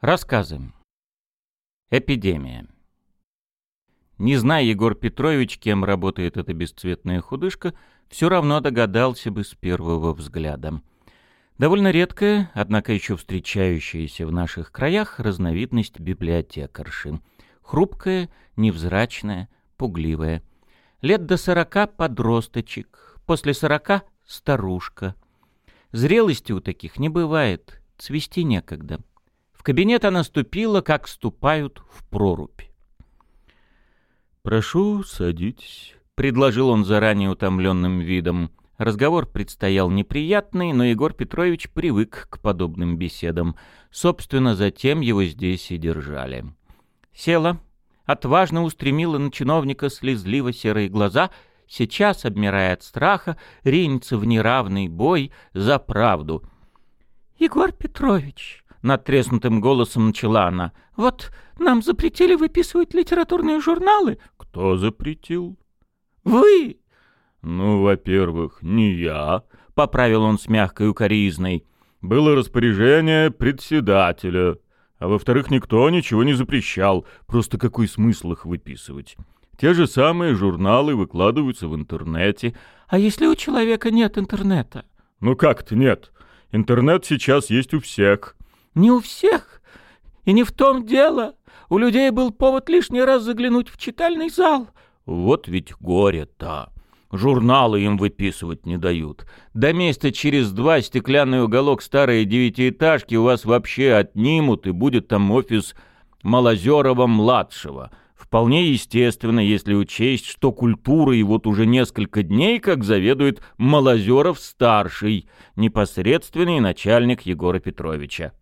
Рассказы. Эпидемия. Не зная Егор Петрович, кем работает эта бесцветная худышка, все равно догадался бы с первого взгляда. Довольно редкая, однако еще встречающаяся в наших краях разновидность библиотекарши. Хрупкая, невзрачная, пугливая. Лет до сорока подросточек, после сорока старушка. Зрелости у таких не бывает, цвести некогда. Кабинет она ступила, как ступают в прорубь. «Прошу, садитесь», — предложил он заранее утомленным видом. Разговор предстоял неприятный, но Егор Петрович привык к подобным беседам. Собственно, затем его здесь и держали. Села, отважно устремила на чиновника слезливо-серые глаза, сейчас, обмирая от страха, ринется в неравный бой за правду. «Егор Петрович», — надтреснутым голосом начала она, — «вот нам запретили выписывать литературные журналы». «Кто запретил?» «Вы!» «Ну, во-первых, не я», — поправил он с мягкой укоризной. «Было распоряжение председателя. А во-вторых, никто ничего не запрещал. Просто какой смысл их выписывать? Те же самые журналы выкладываются в интернете». «А если у человека нет интернета?» «Ну как-то нет. Интернет сейчас есть у всех». «Не у всех. И не в том дело. У людей был повод лишний раз заглянуть в читальный зал». «Вот ведь горе-то!» Журналы им выписывать не дают. До месяца через два стеклянный уголок старой девятиэтажки у вас вообще отнимут, и будет там офис Малозерова-младшего. Вполне естественно, если учесть, что культурой вот уже несколько дней как заведует Малозеров-старший, непосредственный начальник Егора Петровича.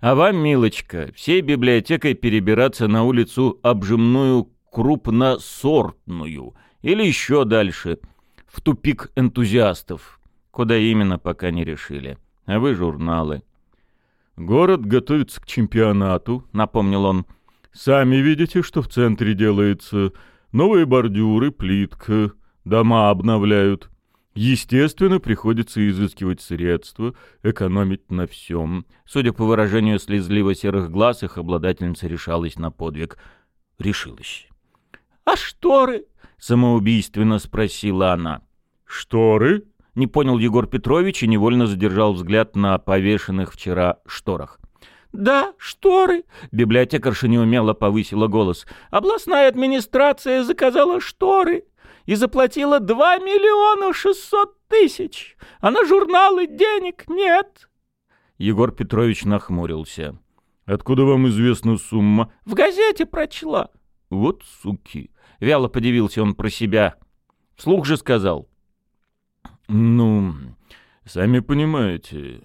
А вам, милочка, всей библиотекой перебираться на улицу обжимную крупносортную — или еще дальше, в тупик энтузиастов. Куда именно, пока не решили. А вы журналы. «Город готовится к чемпионату», — напомнил он. «Сами видите, что в центре делается. Новые бордюры, плитка, дома обновляют. Естественно, приходится изыскивать средства, экономить на всем. Судя по выражению слезливо-серых глаз, их обладательница решалась на подвиг. Решилась. «А шторы?» — самоубийственно спросила она. «Шторы?» — не понял Егор Петрович и невольно задержал взгляд на повешенных вчера шторах. «Да, шторы!» — библиотекарша неумело повысила голос. «Областная администрация заказала шторы и заплатила два миллиона шестьсот тысяч, а на журналы денег нет!» Егор Петрович нахмурился. «Откуда вам известна сумма?» «В газете прочла». «Вот суки!» — вяло подивился он про себя. Вслух же сказал. «Ну, сами понимаете,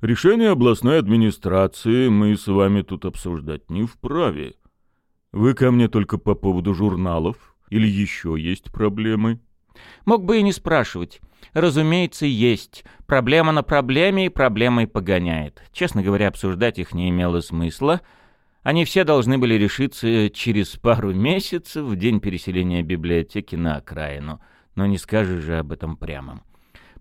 решение областной администрации мы с вами тут обсуждать не вправе. Вы ко мне только по поводу журналов или еще есть проблемы?» Мог бы и не спрашивать. Разумеется, есть. Проблема на проблеме и проблемой погоняет. Честно говоря, обсуждать их не имело смысла — они все должны были решиться через пару месяцев в день переселения библиотеки на окраину. Но не скажешь же об этом прямо.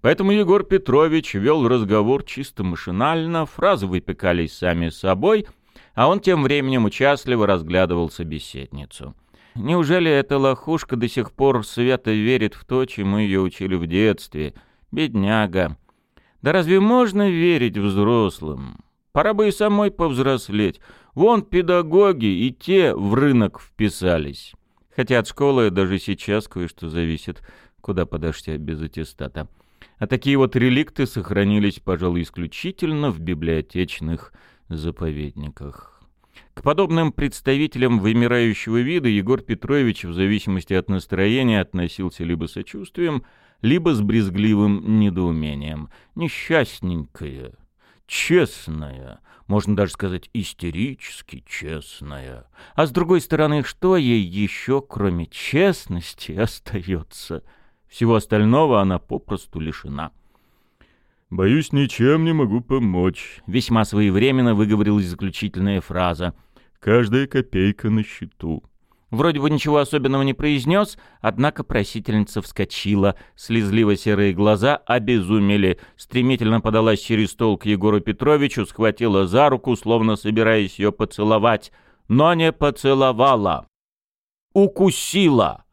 Поэтому Егор Петрович вел разговор чисто машинально, фразы выпекались сами собой, а он тем временем участливо разглядывал собеседницу. Неужели эта лохушка до сих пор свято верит в то, чему ее учили в детстве? Бедняга. Да разве можно верить взрослым? Пора бы и самой повзрослеть. Вон педагоги и те в рынок вписались. Хотя от школы даже сейчас кое-что зависит, куда подашься без аттестата. А такие вот реликты сохранились, пожалуй, исключительно в библиотечных заповедниках. К подобным представителям вымирающего вида Егор Петрович в зависимости от настроения относился либо сочувствием, либо с брезгливым недоумением. Несчастненькая, честная, можно даже сказать истерически честная. А с другой стороны, что ей еще, кроме честности, остается? Всего остального она попросту лишена. «Боюсь, ничем не могу помочь», — весьма своевременно выговорилась заключительная фраза. «Каждая копейка на счету». Вроде бы ничего особенного не произнес, однако просительница вскочила, слезливо-серые глаза обезумели, стремительно подалась через стол к Егору Петровичу, схватила за руку, словно собираясь ее поцеловать, но не поцеловала. Укусила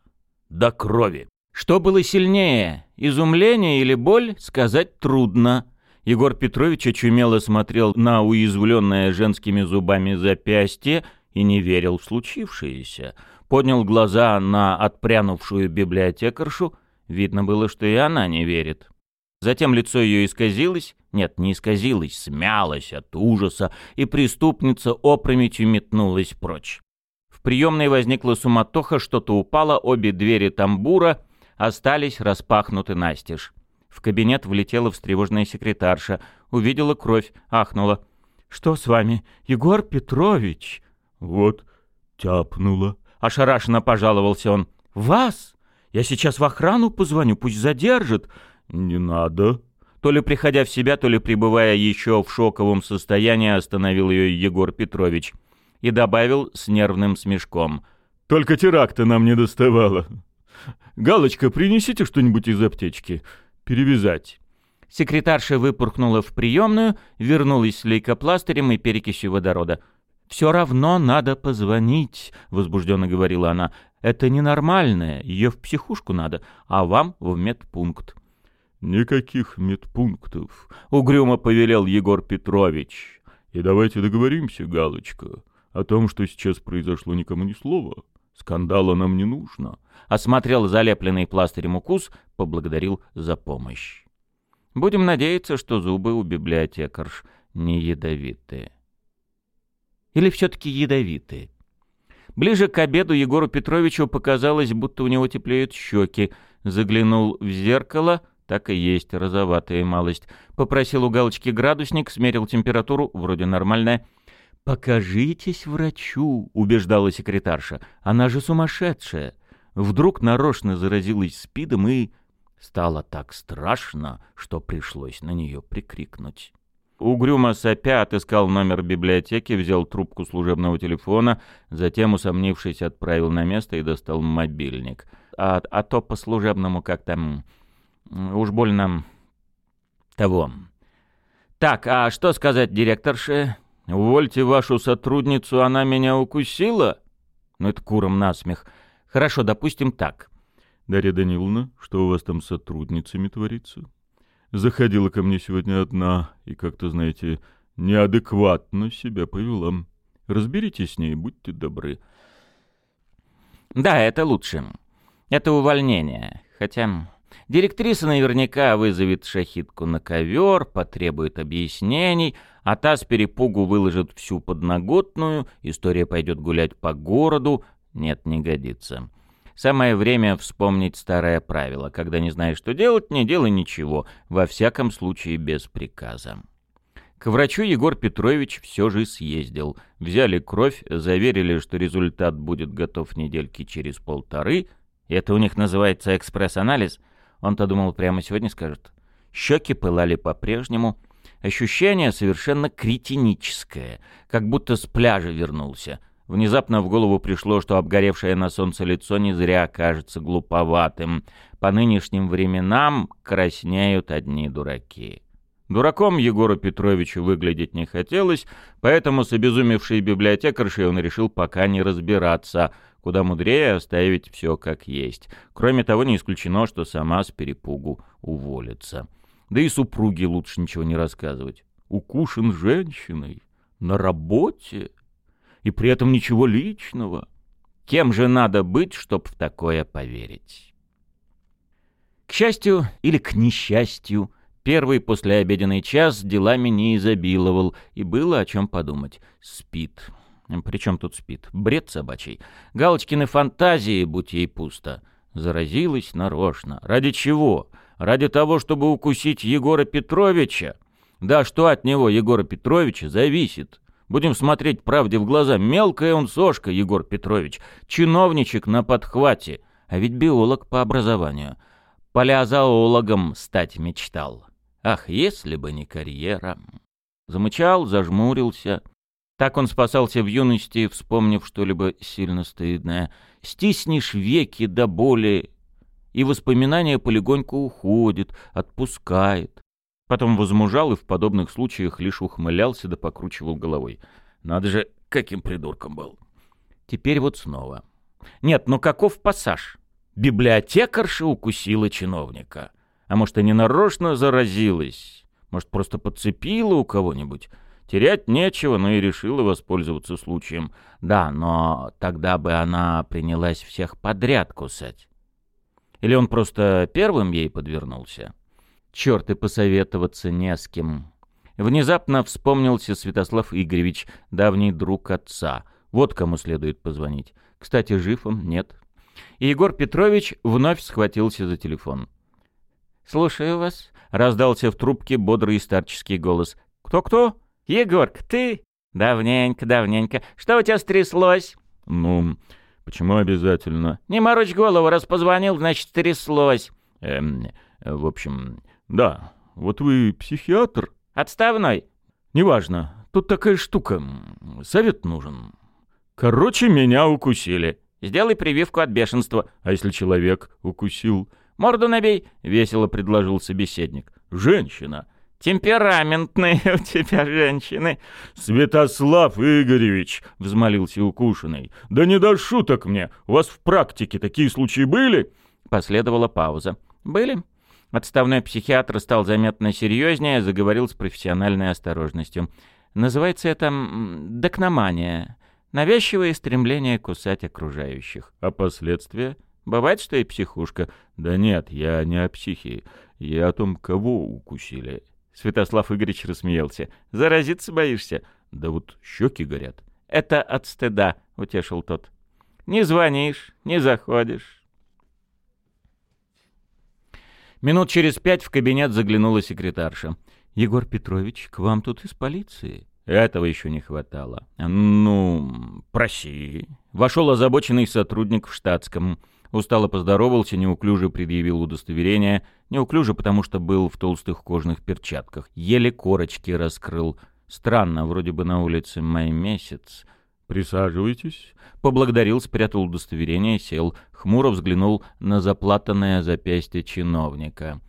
до крови. Что было сильнее, изумление или боль, сказать трудно. Егор Петрович очумело смотрел на уязвленное женскими зубами запястье и не верил в случившееся. Поднял глаза на отпрянувшую библиотекаршу. Видно было, что и она не верит. Затем лицо ее исказилось, нет, не исказилось, смялось от ужаса, и преступница опрометью метнулась прочь. В приемной возникла суматоха, что-то упало, обе двери тамбура остались распахнуты настежь. В кабинет влетела встревоженная секретарша, увидела кровь, ахнула. «Что с вами, Егор Петрович?» «Вот, тяпнула», — ошарашенно пожаловался он. «Вас? Я сейчас в охрану позвоню, пусть задержат». «Не надо». То ли приходя в себя, то ли пребывая еще в шоковом состоянии, остановил ее Егор Петрович и добавил с нервным смешком. «Только теракта нам не доставало. Галочка, принесите что-нибудь из аптечки перевязать». Секретарша выпорхнула в приемную, вернулась с лейкопластырем и перекисью водорода. «Все равно надо позвонить», — возбужденно говорила она. «Это ненормальное, ее в психушку надо, а вам в медпункт». «Никаких медпунктов», — угрюмо повелел Егор Петрович. «И давайте договоримся, Галочка, о том, что сейчас произошло никому ни слова. Скандала нам не нужно осмотрел залепленный пластырем укус, поблагодарил за помощь. Будем надеяться, что зубы у библиотекарш не ядовитые. Или все-таки ядовитые? Ближе к обеду Егору Петровичу показалось, будто у него теплеют щеки. Заглянул в зеркало, так и есть, розоватая малость. Попросил у галочки градусник, смерил температуру, вроде нормальная. «Покажитесь врачу», — убеждала секретарша. «Она же сумасшедшая вдруг нарочно заразилась спидом и... Стало так страшно, что пришлось на нее прикрикнуть. Угрюмо сопя отыскал номер библиотеки, взял трубку служебного телефона, затем, усомнившись, отправил на место и достал мобильник. А, а то по служебному как-то... Уж больно... того. Так, а что сказать директорше? Увольте вашу сотрудницу, она меня укусила? Ну это куром насмех. Хорошо, допустим так. Дарья Даниловна, что у вас там с сотрудницами творится? Заходила ко мне сегодня одна и как-то, знаете, неадекватно себя повела. Разберитесь с ней, будьте добры. Да, это лучше. Это увольнение. Хотя директриса наверняка вызовет шахитку на ковер, потребует объяснений, а та с перепугу выложит всю подноготную, история пойдет гулять по городу, нет, не годится. Самое время вспомнить старое правило. Когда не знаешь, что делать, не делай ничего, во всяком случае без приказа. К врачу Егор Петрович все же съездил. Взяли кровь, заверили, что результат будет готов недельки через полторы. Это у них называется экспресс-анализ. Он-то думал, прямо сегодня скажет. Щеки пылали по-прежнему. Ощущение совершенно кретиническое, как будто с пляжа вернулся. Внезапно в голову пришло, что обгоревшее на солнце лицо не зря кажется глуповатым. По нынешним временам краснеют одни дураки. Дураком Егору Петровичу выглядеть не хотелось, поэтому с обезумевшей библиотекаршей он решил пока не разбираться, куда мудрее оставить все как есть. Кроме того, не исключено, что сама с перепугу уволится. Да и супруге лучше ничего не рассказывать. Укушен женщиной. На работе? и при этом ничего личного. Кем же надо быть, чтоб в такое поверить? К счастью или к несчастью, первый послеобеденный час делами не изобиловал, и было о чем подумать. Спит. Причем тут спит? Бред собачий. Галочкины фантазии, будь ей пусто. Заразилась нарочно. Ради чего? Ради того, чтобы укусить Егора Петровича? Да что от него, Егора Петровича, зависит? Будем смотреть правде в глаза. Мелкая он сошка, Егор Петрович. Чиновничек на подхвате. А ведь биолог по образованию. Палеозоологом стать мечтал. Ах, если бы не карьера. Замычал, зажмурился. Так он спасался в юности, вспомнив что-либо сильно стыдное. Стиснешь веки до боли, и воспоминания полегоньку уходят, отпускает. Потом возмужал и в подобных случаях лишь ухмылялся да покручивал головой. Надо же, каким придурком был. Теперь вот снова. Нет, ну каков пассаж? Библиотекарша укусила чиновника. А может, и не нарочно заразилась? Может, просто подцепила у кого-нибудь? Терять нечего, но и решила воспользоваться случаем. Да, но тогда бы она принялась всех подряд кусать. Или он просто первым ей подвернулся? Черт, и посоветоваться не с кем. Внезапно вспомнился Святослав Игоревич, давний друг отца. Вот кому следует позвонить. Кстати, жив он? Нет. И Егор Петрович вновь схватился за телефон. «Слушаю вас», — раздался в трубке бодрый старческий голос. «Кто-кто?» «Егорка, ты?» «Давненько, давненько. Что у тебя стряслось?» «Ну, почему обязательно?» «Не морочь голову, раз позвонил, значит, стряслось». «Эм, в общем, да. Вот вы психиатр?» «Отставной?» «Неважно. Тут такая штука. Совет нужен. Короче, меня укусили». «Сделай прививку от бешенства». «А если человек укусил?» «Морду набей», — весело предложил собеседник. «Женщина». «Темпераментные у тебя женщины». «Святослав Игоревич», — взмолился укушенный, — «да не до шуток мне. У вас в практике такие случаи были?» Последовала пауза. «Были?» Отставной психиатр стал заметно серьезнее, заговорил с профессиональной осторожностью. Называется это докномания. Навязчивое стремление кусать окружающих. А последствия? Бывает, что и психушка. Да нет, я не о психии. Я о том, кого укусили. Святослав Игоревич рассмеялся. «Заразиться боишься?» «Да вот щеки горят». «Это от стыда», — утешил тот. «Не звонишь, не заходишь». Минут через пять в кабинет заглянула секретарша. «Егор Петрович, к вам тут из полиции?» Этого еще не хватало. «Ну, проси». Вошел озабоченный сотрудник в штатском. Устало поздоровался, неуклюже предъявил удостоверение. Неуклюже, потому что был в толстых кожных перчатках. Еле корочки раскрыл. Странно, вроде бы на улице май месяц. «Присаживайтесь». Поблагодарил, спрятал удостоверение, сел. Хмуро взглянул на заплатанное запястье чиновника.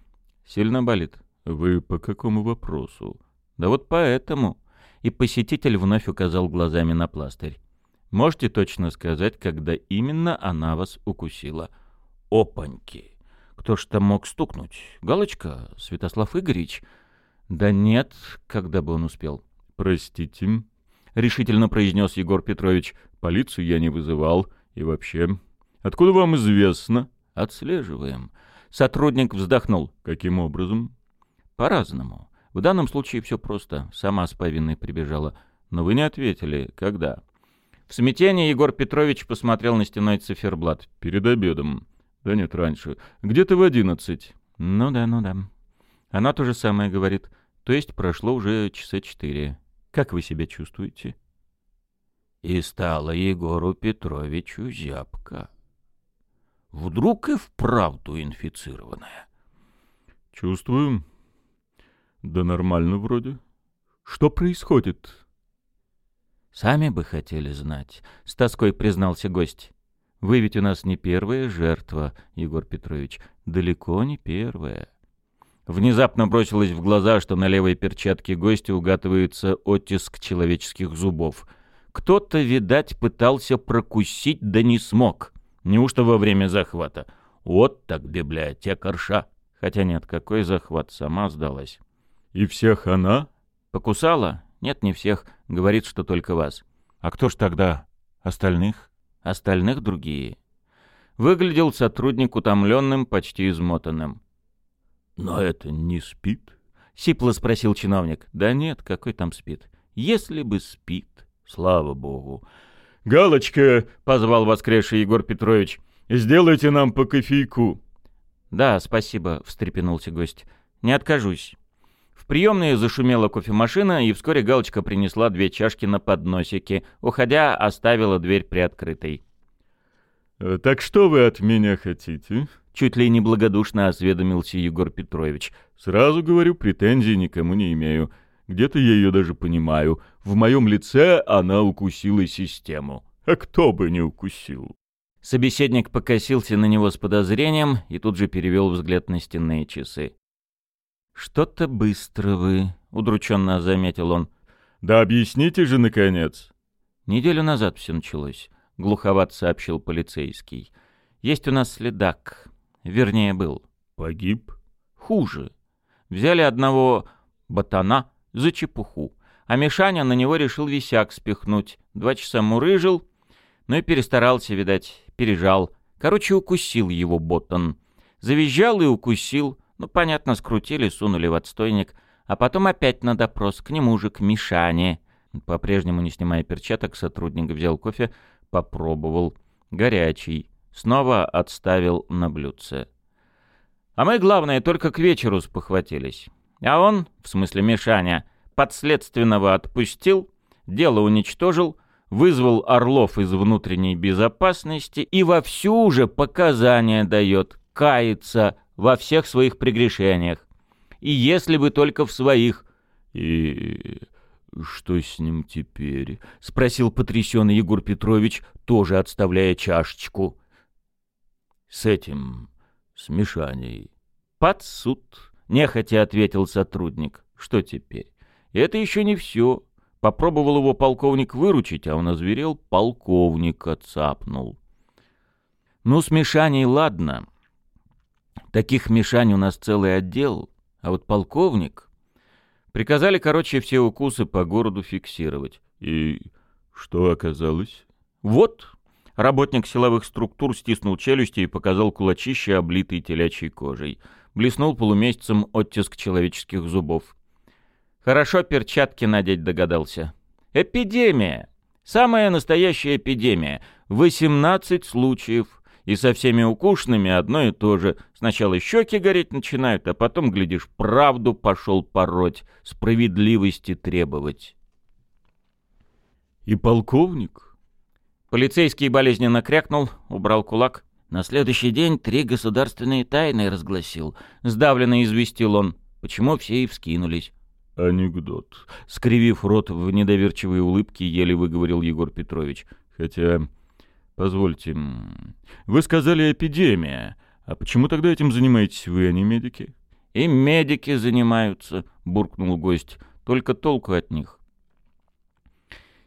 «Сильно болит?» «Вы по какому вопросу?» «Да вот поэтому». И посетитель вновь указал глазами на пластырь. Можете точно сказать, когда именно она вас укусила? Опаньки! Кто ж там мог стукнуть? Галочка? Святослав Игоревич? Да нет, когда бы он успел. Простите, — решительно произнес Егор Петрович. Полицию я не вызывал. И вообще... Откуда вам известно? Отслеживаем. Сотрудник вздохнул. Каким образом? По-разному. В данном случае все просто. Сама с повинной прибежала. Но вы не ответили. Когда? В смятении Егор Петрович посмотрел на стеной циферблат. «Перед обедом. Да нет, раньше. Где-то в одиннадцать». «Ну да, ну да». Она то же самое говорит. То есть прошло уже часа четыре. Как вы себя чувствуете?» И стало Егору Петровичу зябко. Вдруг и вправду инфицированная. «Чувствую. Да нормально вроде. Что происходит?» «Сами бы хотели знать», — с тоской признался гость. «Вы ведь у нас не первая жертва, Егор Петрович, далеко не первая». Внезапно бросилось в глаза, что на левой перчатке гостя угадывается оттиск человеческих зубов. Кто-то, видать, пытался прокусить, да не смог. Неужто во время захвата? Вот так библиотекарша. Хотя нет, какой захват, сама сдалась. «И всех она?» «Покусала? Нет, не всех. Говорит, что только вас. А кто ж тогда? Остальных? Остальных другие. Выглядел сотрудник утомленным, почти измотанным. «Но это не спит?» — сипло спросил чиновник. «Да нет, какой там спит? Если бы спит, слава богу». «Галочка!» — позвал воскресший Егор Петрович. «Сделайте нам по кофейку». «Да, спасибо», — встрепенулся гость. «Не откажусь». Приемной зашумела кофемашина, и вскоре Галочка принесла две чашки на подносике. Уходя, оставила дверь приоткрытой. «Э, «Так что вы от меня хотите?» Чуть ли не благодушно осведомился Егор Петрович. «Сразу говорю, претензий никому не имею. Где-то я ее даже понимаю. В моем лице она укусила систему. А кто бы не укусил? Собеседник покосился на него с подозрением и тут же перевел взгляд на стенные часы. «Что-то быстро вы», — удрученно заметил он. «Да объясните же, наконец!» «Неделю назад все началось», — глуховат сообщил полицейский. «Есть у нас следак. Вернее, был». «Погиб?» «Хуже. Взяли одного ботана за чепуху, а Мишаня на него решил висяк спихнуть. Два часа мурыжил, ну и перестарался, видать, пережал. Короче, укусил его ботан. Завизжал и укусил. Ну, понятно, скрутили, сунули в отстойник. А потом опять на допрос, к нему же, к Мишане. По-прежнему, не снимая перчаток, сотрудник взял кофе, попробовал. Горячий. Снова отставил на блюдце. А мы, главное, только к вечеру спохватились. А он, в смысле Мишаня, подследственного отпустил, дело уничтожил, вызвал Орлов из внутренней безопасности и вовсю уже показания дает, кается во всех своих прегрешениях. И если бы только в своих. И что с ним теперь? Спросил потрясенный Егор Петрович, тоже отставляя чашечку. С этим, с Мишаней. Под суд, нехотя ответил сотрудник. Что теперь? Это еще не все. Попробовал его полковник выручить, а он озверел, полковника цапнул. Ну, с Мишаней ладно. Таких Мишань у нас целый отдел. А вот полковник... Приказали, короче, все укусы по городу фиксировать. И что оказалось? Вот. Работник силовых структур стиснул челюсти и показал кулачище, облитый телячьей кожей. Блеснул полумесяцем оттиск человеческих зубов. Хорошо перчатки надеть догадался. Эпидемия. Самая настоящая эпидемия. 18 случаев. И со всеми укушенными одно и то же. Сначала щеки гореть начинают, а потом, глядишь, правду пошел пороть, справедливости требовать. И полковник? Полицейский болезненно крякнул, убрал кулак. На следующий день три государственные тайны разгласил. Сдавленно известил он. Почему все и вскинулись. Анекдот. Скривив рот в недоверчивой улыбке, еле выговорил Егор Петрович. Хотя Позвольте, вы сказали эпидемия. А почему тогда этим занимаетесь вы, а не медики? И медики занимаются, буркнул гость. Только толку от них.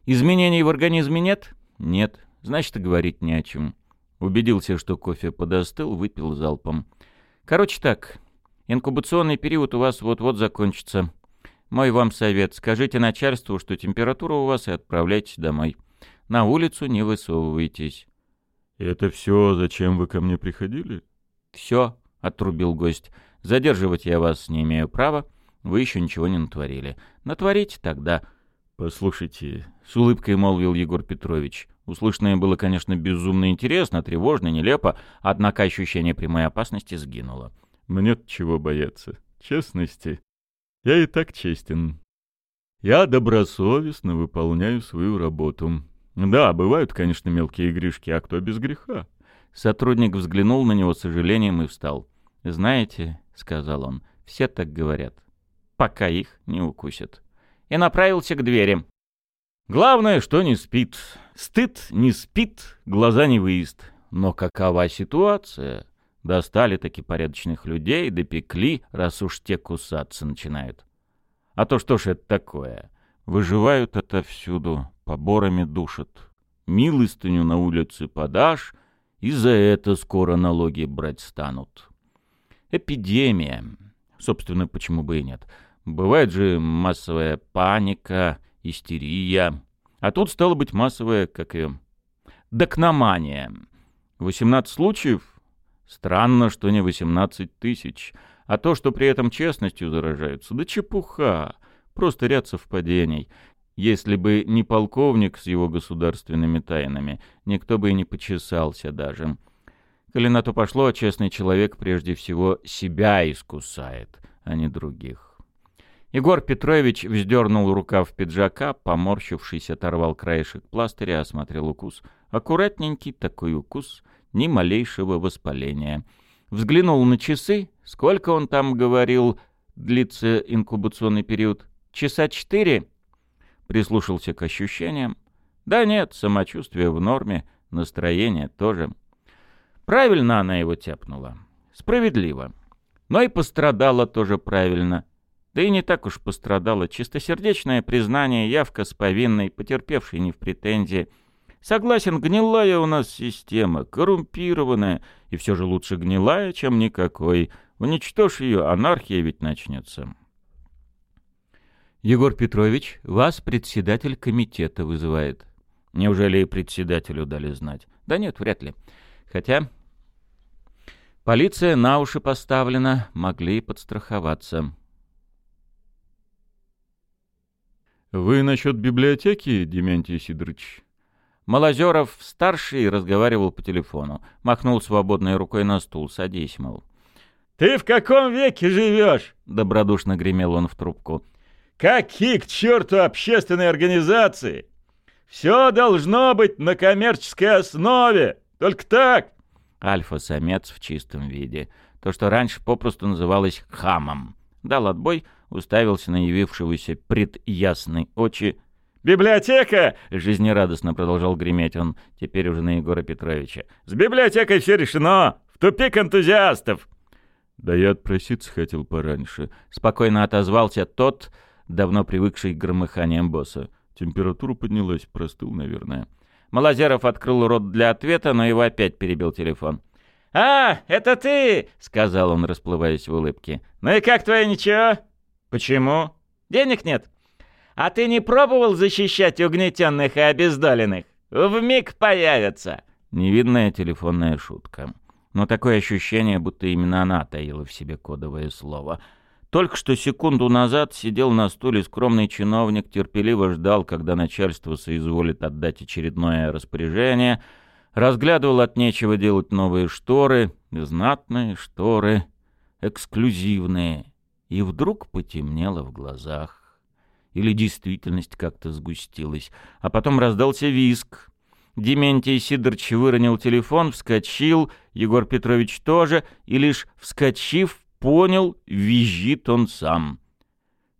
Изменений в организме нет? Нет. Значит, и говорить не о чем. Убедился, что кофе подостыл, выпил залпом. Короче так, инкубационный период у вас вот-вот закончится. Мой вам совет, скажите начальству, что температура у вас, и отправляйтесь домой. На улицу не высовывайтесь. — Это все, зачем вы ко мне приходили? — Все, — отрубил гость. — Задерживать я вас не имею права. Вы еще ничего не натворили. Натворите тогда. — Послушайте, — с улыбкой молвил Егор Петрович. Услышанное было, конечно, безумно интересно, тревожно, нелепо, однако ощущение прямой опасности сгинуло. — Мне-то чего бояться? Честности. Я и так честен. Я добросовестно выполняю свою работу. Да, бывают, конечно, мелкие игришки, а кто без греха? Сотрудник взглянул на него с сожалением и встал. «Знаете», — сказал он, — «все так говорят, пока их не укусят». И направился к двери. Главное, что не спит. Стыд не спит, глаза не выезд. Но какова ситуация? Достали таки порядочных людей, допекли, раз уж те кусаться начинают. А то что ж это такое? Выживают отовсюду, поборами душат. Милостыню на улице подашь, и за это скоро налоги брать станут. Эпидемия. Собственно, почему бы и нет. Бывает же массовая паника, истерия. А тут стало быть массовая, как и... Докномания. 18 случаев? Странно, что не 18 тысяч. А то, что при этом честностью заражаются, да чепуха. Просто ряд совпадений. Если бы не полковник с его государственными тайнами, никто бы и не почесался даже. Коли на то пошло, честный человек прежде всего себя искусает, а не других. Егор Петрович вздернул рукав пиджака, поморщившись, оторвал краешек пластыря, осмотрел укус. Аккуратненький такой укус, ни малейшего воспаления. Взглянул на часы, сколько он там говорил, длится инкубационный период. Часа четыре?» Прислушался к ощущениям. «Да нет, самочувствие в норме, настроение тоже». Правильно она его тяпнула. Справедливо. Но и пострадала тоже правильно. Да и не так уж пострадала. Чистосердечное признание, явка с повинной, потерпевшей не в претензии. Согласен, гнилая у нас система, коррумпированная, и все же лучше гнилая, чем никакой. Уничтожь ее, анархия ведь начнется. Егор Петрович, вас председатель комитета вызывает. Неужели и председателю дали знать? Да нет, вряд ли. Хотя полиция на уши поставлена, могли подстраховаться. «Вы насчет библиотеки, Дементий Сидорович?» Малозеров, старший, разговаривал по телефону. Махнул свободной рукой на стул. «Садись, мол». «Ты в каком веке живешь?» — добродушно гремел он в трубку. «Какие к черту общественные организации? Все должно быть на коммерческой основе. Только так!» Альфа-самец в чистом виде. То, что раньше попросту называлось хамом. Дал отбой, уставился на явившегося пред ясной очи. «Библиотека!» — жизнерадостно продолжал греметь он, теперь уже на Егора Петровича. «С библиотекой все решено! В тупик энтузиастов!» «Да я отпроситься хотел пораньше», — спокойно отозвался тот, давно привыкший к громыханиям босса. Температура поднялась, простыл, наверное. Малозеров открыл рот для ответа, но его опять перебил телефон. «А, это ты!» — сказал он, расплываясь в улыбке. «Ну и как твое ничего?» «Почему?» «Денег нет. А ты не пробовал защищать угнетенных и обездоленных? Вмиг появятся!» Невидная телефонная шутка. Но такое ощущение, будто именно она таила в себе кодовое слово. Только что секунду назад сидел на стуле скромный чиновник, терпеливо ждал, когда начальство соизволит отдать очередное распоряжение — разглядывал от нечего делать новые шторы, знатные шторы, эксклюзивные, и вдруг потемнело в глазах. Или действительность как-то сгустилась. А потом раздался виск. Дементий Сидорович выронил телефон, вскочил, Егор Петрович тоже, и лишь вскочив, понял, визжит он сам.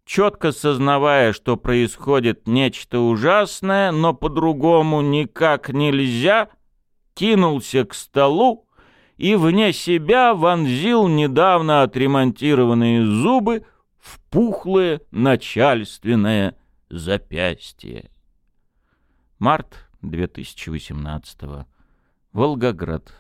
Четко сознавая, что происходит нечто ужасное, но по-другому никак нельзя — кинулся к столу и вне себя вонзил недавно отремонтированные зубы в пухлое начальственное запястье. Март 2018 Волгоград.